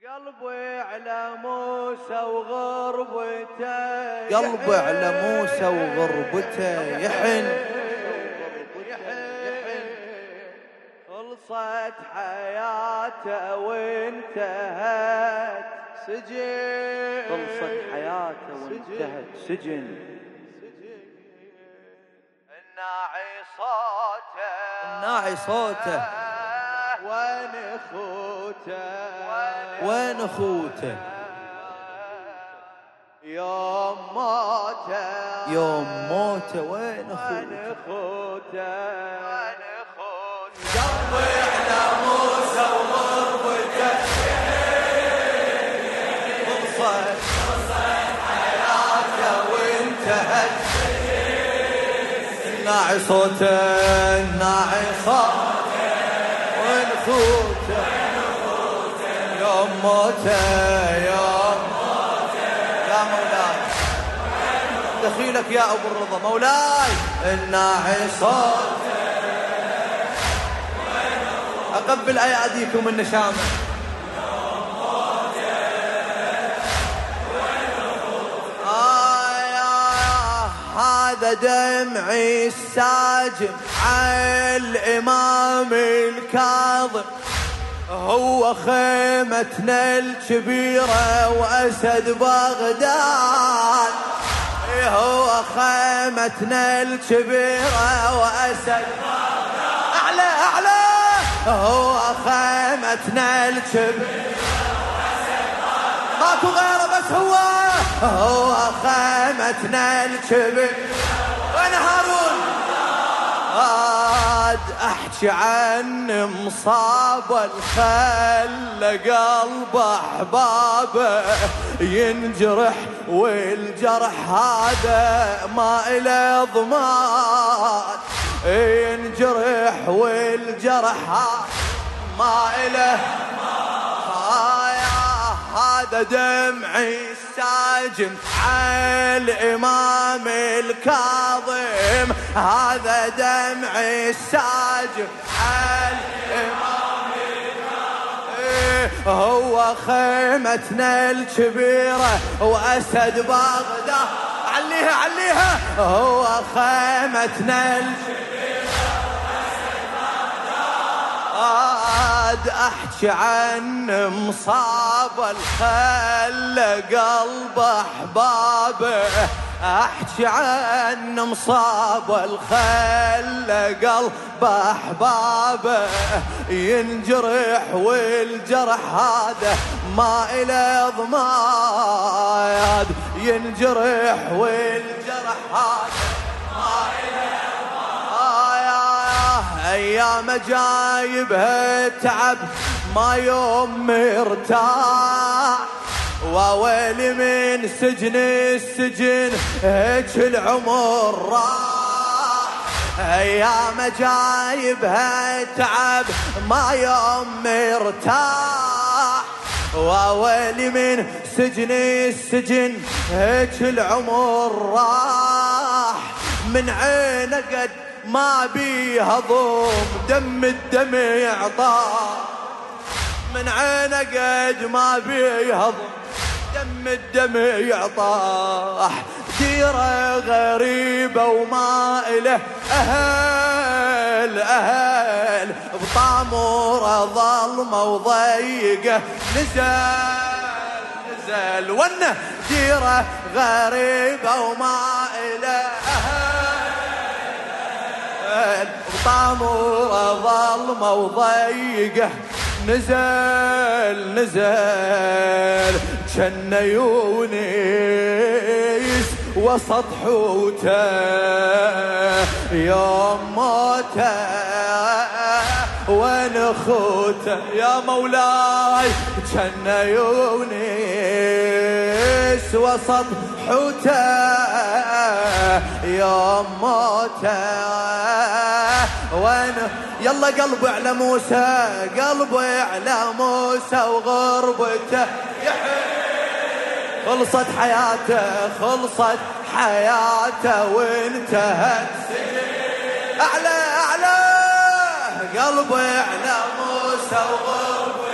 قلبي على موسى وغربته قلبي على موسى وغربته يحن. خلصت حياته وانتهت سجن. خلصت حياته وانتهت سجن. الناعي صوته. الناعي صوته. وين اخوته؟ وين اخوته يوم موته. يوم موته وين أخوته؟ وين أخوته؟ قلبي على موسى وغربته خلصت حياته وانتهت الناعي صوته الناعي صوته وين أخوته؟ موته يوم موته يا مولاي. دخيلك يا أبو الرضا. مولاي. الناعي صوته أقبل اياديكم النشامه آه يا هذا دمعي الساجم على الإمام الكاظم. هو خيمتنا الكبيرة وأسد بغداد. هو خيمتنا الكبيرة وأسد أعلى أعلى. هو خيمتنا الكبيرة ماكو غيره بس هو. هو خيمتنا الكبير وين هارون؟ عاد أحكي عن مصاب الخل قلب احبابه ينجرح والجرح هذا ما إله ضمان. ينجرح والجرح ما يا هذا دمعي الساجن على الإمام الكاظم. هذا دمعي الساجن على الإمام الكاظم. هو خيمتنا الكبيرة وأسد بغداد. عليها عليها. هو خيمتنا الكبيرة. عاد أحكي عن مصاب الخل قلب أحبابه. أحكي عن مصاب الخل قلب أحبابه. ينجرح والجرح هذا ما إله ضماد. ينجرح والجرح هذا أيام جايبها تعب ما يوم مرتاح. وويلي من سجن السجن هيك العمر راح. أيام جايبها تعب ما يوم مرتاح. وويلي من سجن السجن هيك العمر راح. من عينه قد ما بيها ضم دم الدمع طاح من عينه قد ما بيها ضم دم الدمع طاح ديره غريبة وما إله أهل أهل. بطامورة ظلمة وضيقة. نزل نزل. ونه ديره غريبة وما إله أهل. بطامورة ظلمة وضيقة نزل نزل كان يونس وسط حوته يوم موته وين أخوته؟ يا مولاي. كان يونس وسط حوته. يوم موته. وين؟ يلا قلبي على موسى قلبي على موسى وغربته. خلصت حياته خلصت حياته وانتهت. أعلى أعلى. قلبي على موسى وغربته.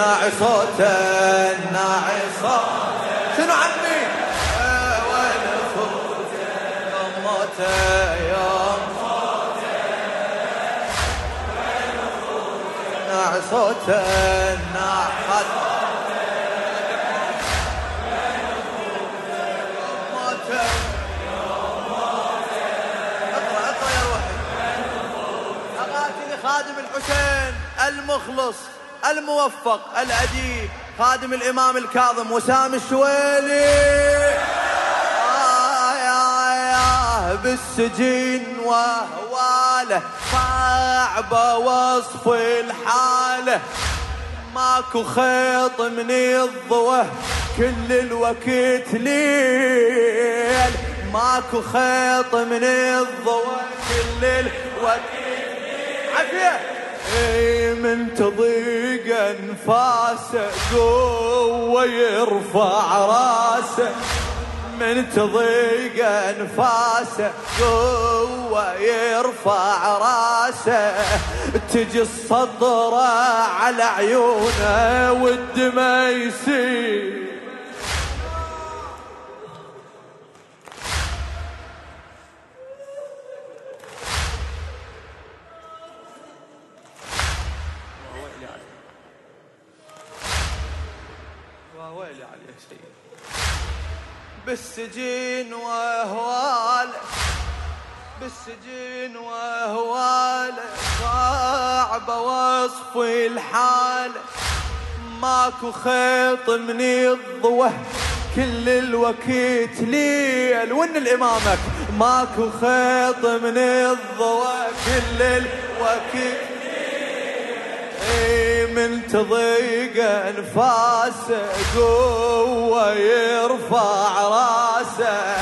ناعي صوته ناعي صوته شنو عمي آه، وين موته يوم ناعي صوته ناعي اقرا اقرا يا روحي أقاتل خادم الحسين المخلص الموفق الأديب خادم الإمام الكاظم وسام الشويلي. آه يا يا بالسجين وهواله. صعب وصف الحاله ماكو خيط من الضوء كل الوقت ليل. ماكو خيط من الضوء كل الوقت عافية. اي من تضيق انفاسه قوة يرفع راسه. من تضيق انفاسه قوة يرفع راسه. تجي الصدرة على عيونه والدمى يسيل ويلي عليه سيد بالسجين واهواله بالسجين واهواله صعب وصف الحاله ماكو خيط من الضوء كل الوقت ليل. وين الإمامك ماكو خيط من الضوء كل الوقت تضيق انفاسه قوة يرفع راسه.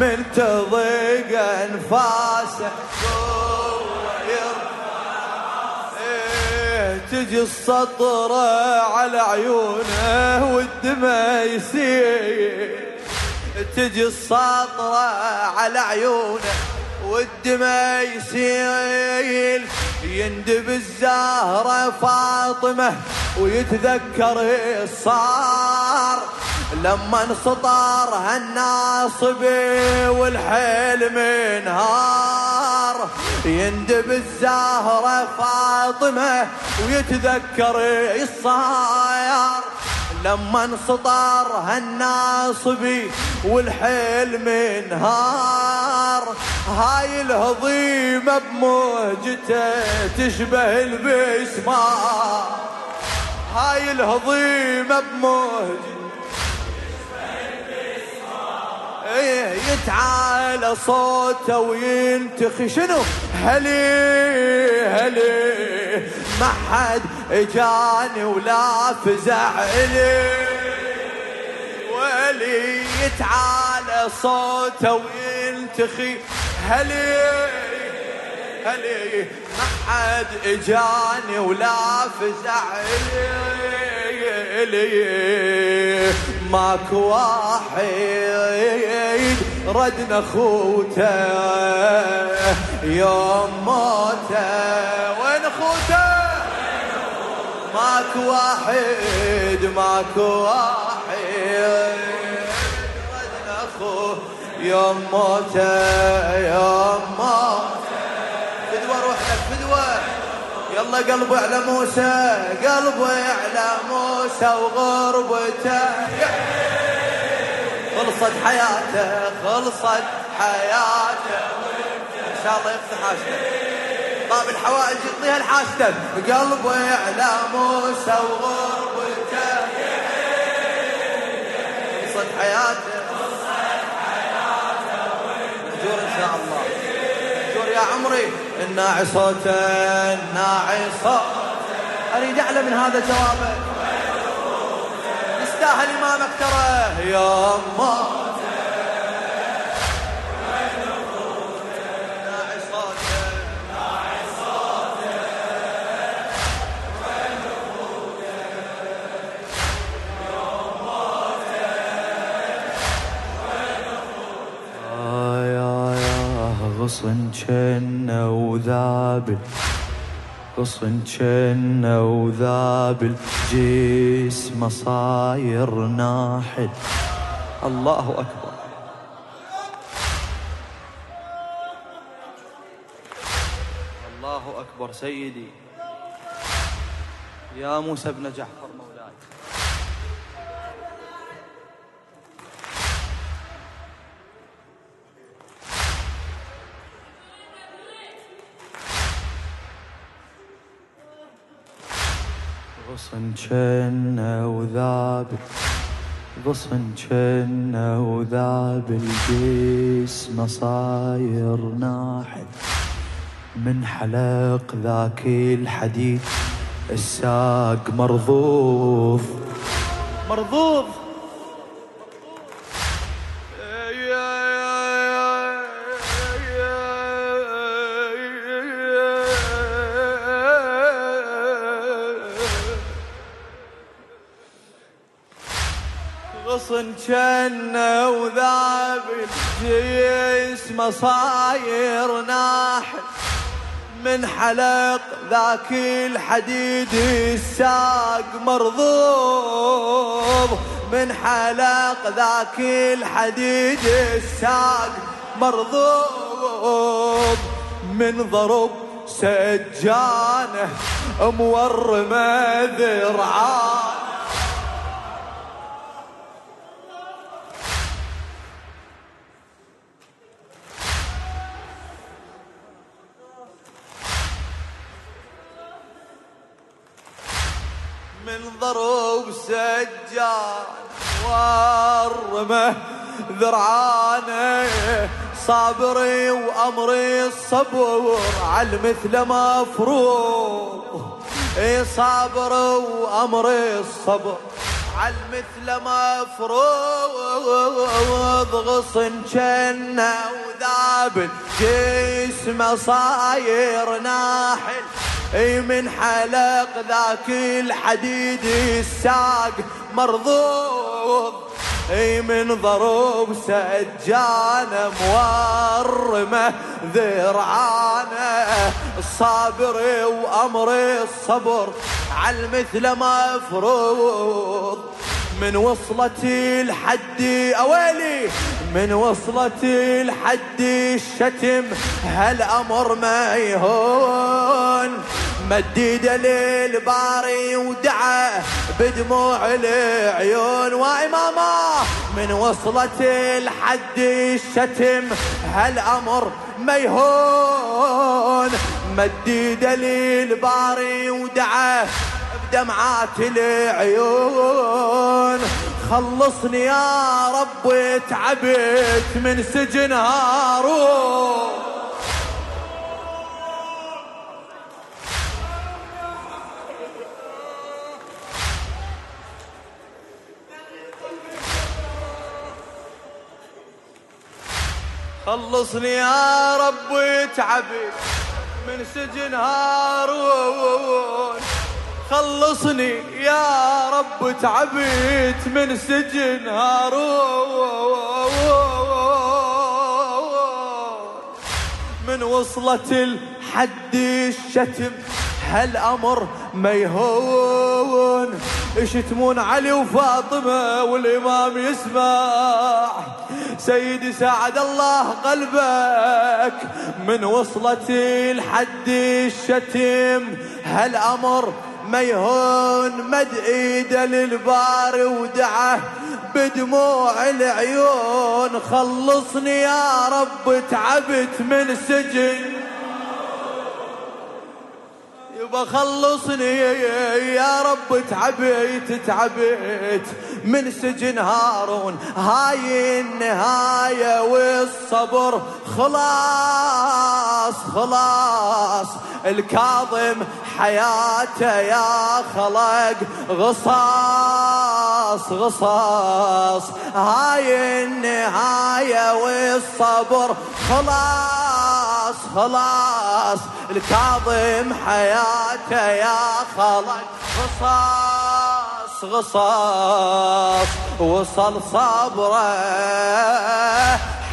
من تضيق انفاسه قوة يرفع إيه تجي السطرة على عيونه والدمى يسيل تجي السطرة على عيونه والدمى يسيل يندب الزهرة فاطمة ويتذكر الصار. لما انسطر هالناصب والحلم انهار يندب الزهرة فاطمة ويتذكر الصار. لما انسطر هالناصبي والحلم انهار هاي الهضيمة بموجته تشبه البسمار. هاي الهضيمة بموجته إيه يتعالى صوته وينتخي شنو؟ هلي هلي. ما حد اجاني ولا فزع الي ولي يتعالى صوته وينتخي هلي. هلي. ما حد اجاني ولا فزع الي ماكو واحد رد نخوته يوم موته. وين أخوته؟ ماكو واحد ماكو واحد. يوم موته يوم موته فدوى روح لك فدوى. يلا قلبي على موسى قلبي على موسى وغربته. خلصت حياته خلصت حياته. إن شاء الله يفتح حاجته طاب الحوائج يعطيها لحاجته قلبي على موسى وغربته خلصت حياته. مجور إن شاء الله. مجور يا عمري. الناعي صوته الناعي صوته. أريد أعلى من هذا جوابك. يستاهل إمامك ترى. يا موت غصن جنة وذابل. غصن جنة وذاب الجسم صاير ناحل. الله أكبر. الله أكبر سيدي. يا موسى بن جعفر مولاي. غصن جنة وذاب غصن جنة وذاب الجسم صاير ناحل من حلق ذاك الحديد الساق مرضوض مرضوض غصن جنة وذاب الجسم صاير ناحل من حلق ذاك الحديد الساق مرضوض من حلق ذاك الحديد الساق مرضوض من ضرب سجانه مورمه ذرعان من ضرب سجان ورمه ذرعانه صابري وأمري الصبر على المثل مفروض إي صابر وأمري الصبر. على المثل مفروض غصن جنة وذاب جسمه صاير ناحل. إي من حلق ذاك الحديد الساق مرضوض اي من ضروب سجانه مورمة ذرعانه الصابر وأمر الصبر على المثل مفروض من وصلت الحد أويلي من وصلت الحد الشتم هالامر ما يهون؟ مديد للباري ودعا بدموع العيون. وإماما من وصلت الحد الشتم هالأمر ما يهون مديد للباري ودعا بدمعات العيون. خلصني يا رب تعبت من سجن هارون. خلصني يا رب تعبت من سجن هارون. خلصني يا رب تعبت من سجن هارون. من وصلت الحد الشتم هالامر ما يهون يشتمون علي وفاطمة والإمام يسمع. سيدي ساعد الله قلبك من وصلت الحد الشتم هالامر ما يهون مد ايده للبار ودعه بدموع العيون؟ خلصني يا رب تعبت من سجن يبا خلصني يا رب تعبت تعبت من سجن هارون. هاي النهاية والصبر. خلاص خلاص. الكاظم حياته يا خلق. غصاص غصاص. هاي النهاية والصبر. خلاص. خلاص الكاظم حياته يا خلق غصاص غصاص. وصل صبره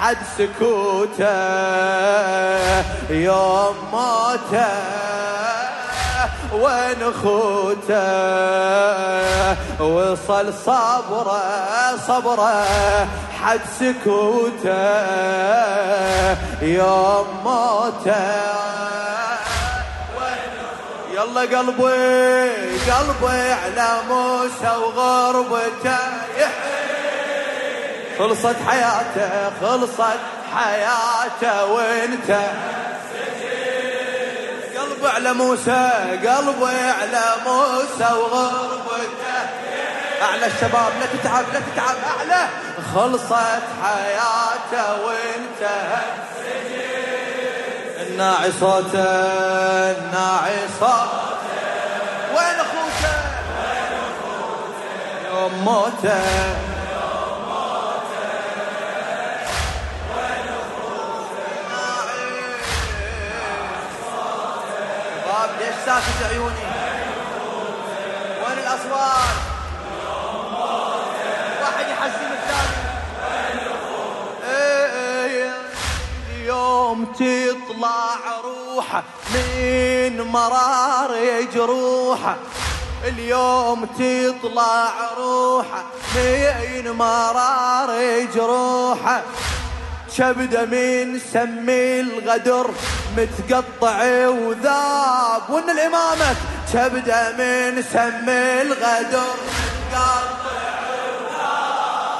حد سكوته. يوم موته. وين خوته؟ وصل صبره صبره حد سكوته. يوم موته. يلا قلبي قلبي على موسى وغربته. خلصت حياته خلصت حياته وانت. على موسى قلبي على موسى وغربته أعلى الشباب لا تتعب لا تتعب. أعلى خلصت حياته وانتهى الناعي صوته الناعي صوته وين أخوته؟ يوم موته. ليش ساكت عيوني وين الأصوات؟ واحد يحزن الثاني. إيه، اليوم تطلع روحه من مرار جروحه اليوم تطلع روحه من مرار جروحه شبده من سم الغدر متقطع وذاب ون الامامك شبده من سم الغدر. متقطع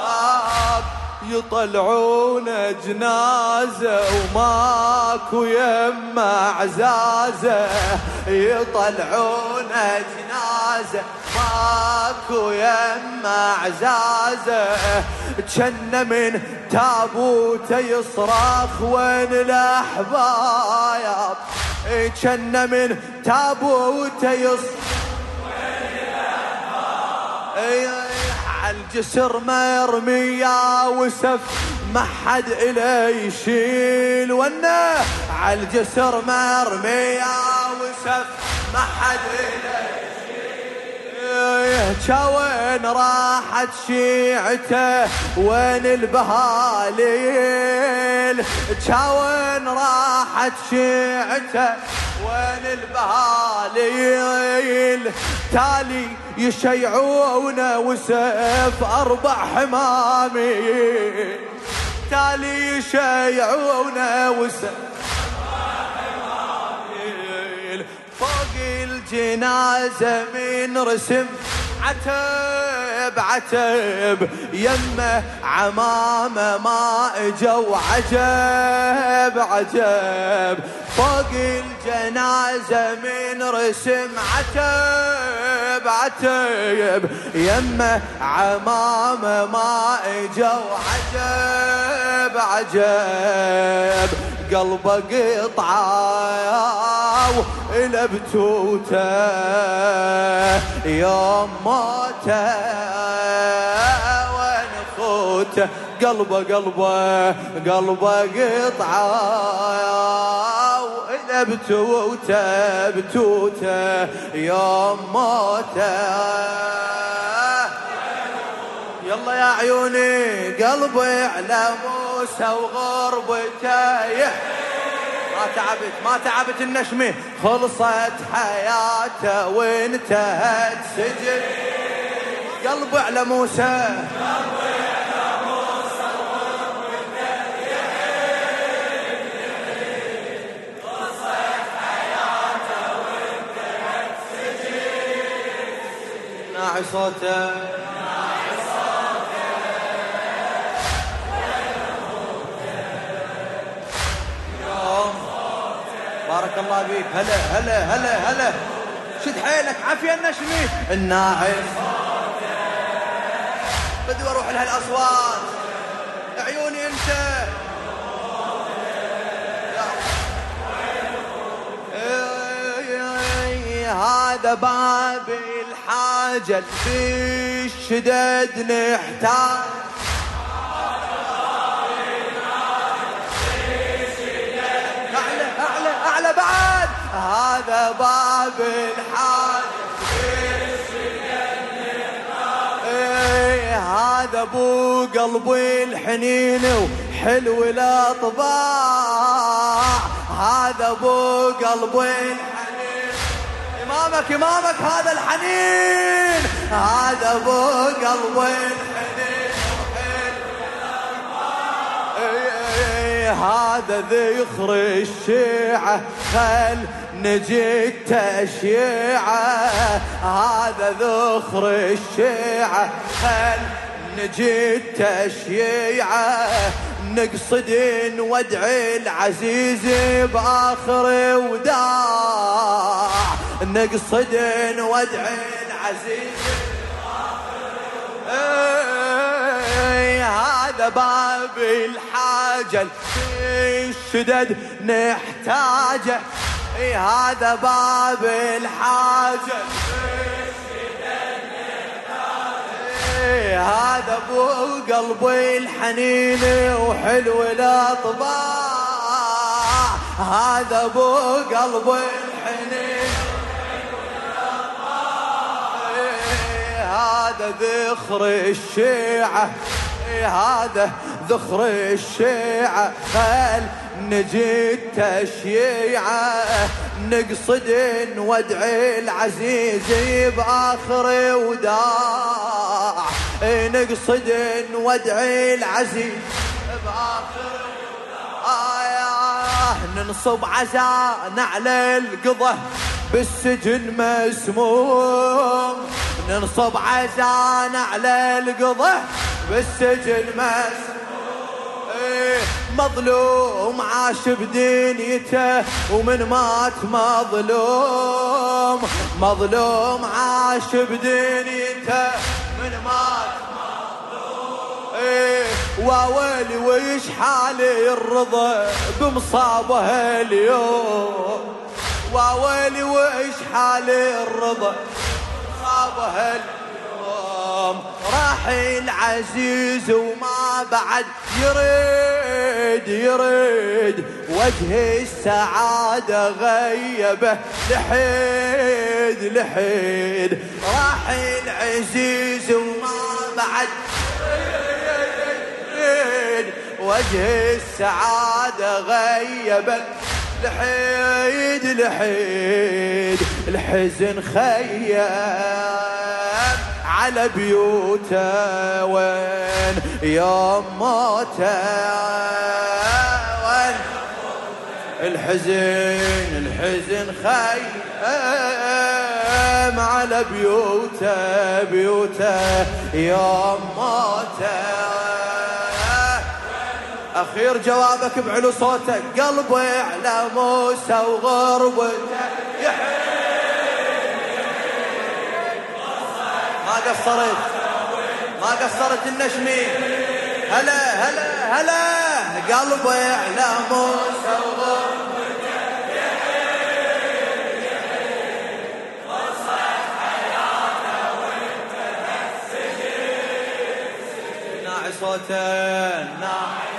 وذاب يطلعون جنازة وماكو يما عزازة يطلعون جنازة ماكو يما عزازة جن من تابوته يصرخ وين الاحباب جن من تابوته يصرخ عالجسر مرمي يا وسف ما حد إلي يشيل. ونا عالجسر مرمي يا وسف ما حد إلي وين راحت شيعته؟ وين البهاليل؟ وين راحت شيعته؟ وين البهاليل؟ تالي يشيعون وسيف أربع حمامي تالي يشيعون وسيف فوق الجنازة من رسم عتب عتب. يمه عمامه ما اجوا عجب عجب. فوق الجنازة من رسم عتب عتب. يمه عمامه ما اجوا عجب عجب. قلبه قطعه إلى بتوتة يوم موته وين خوته قلبه قلبه قلبه قطعة إلى بتوتة بتوتة يوم موته يلا يا عيوني قلبي على موسى وغربته. ما تعبت ما تعبت النشمة. خلصت حياته وانتهت سجن. قلبي على موسى. صوته. الله بيك. هلا هلا هلا هلا. شد حيلك. عافية النشمي الناعم. بدي أروح لهالأصوات. عيوني انت. هذا باب الحاجة. في الشدد نحتاج. باب الحاج إيه هذا ابو قلبي الحنين وحلو الأطباع. هذا ابو قلبي الحنين. إمامك إمامك هذا الحنين. هذا ابو قلب الحنين. هذا ذخر الشيعة خل نجي تشيعة هذا ذخر الشيعة. خل نجي تشيعة؟ نقصد نودع العزيز بآخر وداع. نقصد نودع العزيز هذا باب الحاجة الشدد نحتاجه. هذا باب الحاجة. هذا أبو قلبي الحنين وحلو الاطباع هذا أبو قلبي الحنين هذا ذخر الشيعة. هذا ذخر الشيعة خل نجي تشيعة نقصد نودع العزيز بآخر وداع. نقصد نودع العزيز بآخر آه ننصب عزانا على القضة بالسجن مسموم. ننصب عزانا على القضة بالسجن مسموم. مظلوم عاش بدنيته ومن مات مظلوم. مظلوم عاش بدنيته من مات مظلوم. إيه واويلي ويش حالي الرضا بمصابه اليوم؟ واويلي ويش حالي الرضا بمصابه اليوم؟ اليوم راح العزيز وما بعد يريد يريد وجه السعادة غيبه. لحيد لحيد راح العزيز وما بعد يريد وجه السعادة غيبه. لحيد لحيد الحزن خيم على بيوته وين يوم موته وين؟ الحزن الحزن خيم على بيوته بيوته يوم موته أخير جوابك بعلو صوتك قلبي على موسى وغربته يحب ما قصرت؟ ما قصرت النشمي هلا هلا هلا. قلبي على موسى ناعي.